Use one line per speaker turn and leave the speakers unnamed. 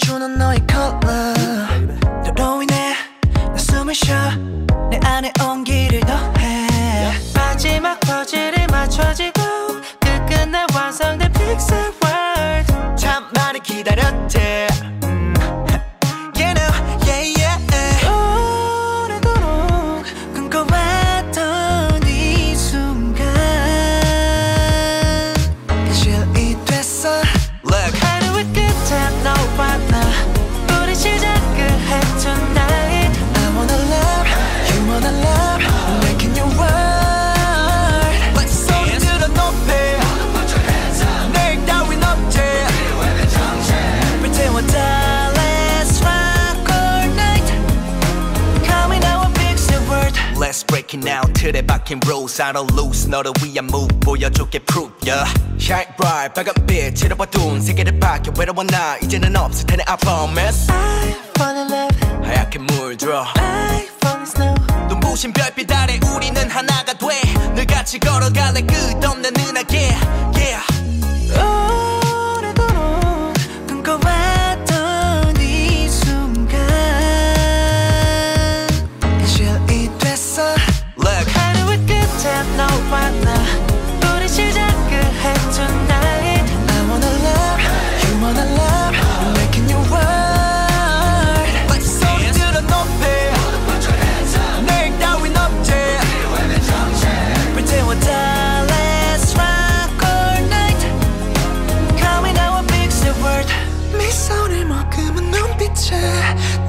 주는 너의 컬러 너로 인해 나 숨을 쉬어내 안에 온 Let's
break it now 틀에 박힌 rules I don't lose 너를 위한 move 보여줄게 proof yeah Shine bright 빨간 빛 칠해봐둔 세계를 밝혀 외로워 나 이제는 없을 테네 I promise
I fall in love
하얗게 물들어
I fall in snow
눈부신 별빛 아래 우리는 하나가 돼늘 같이 걸어갈래 끝없는 은하계 Yeah better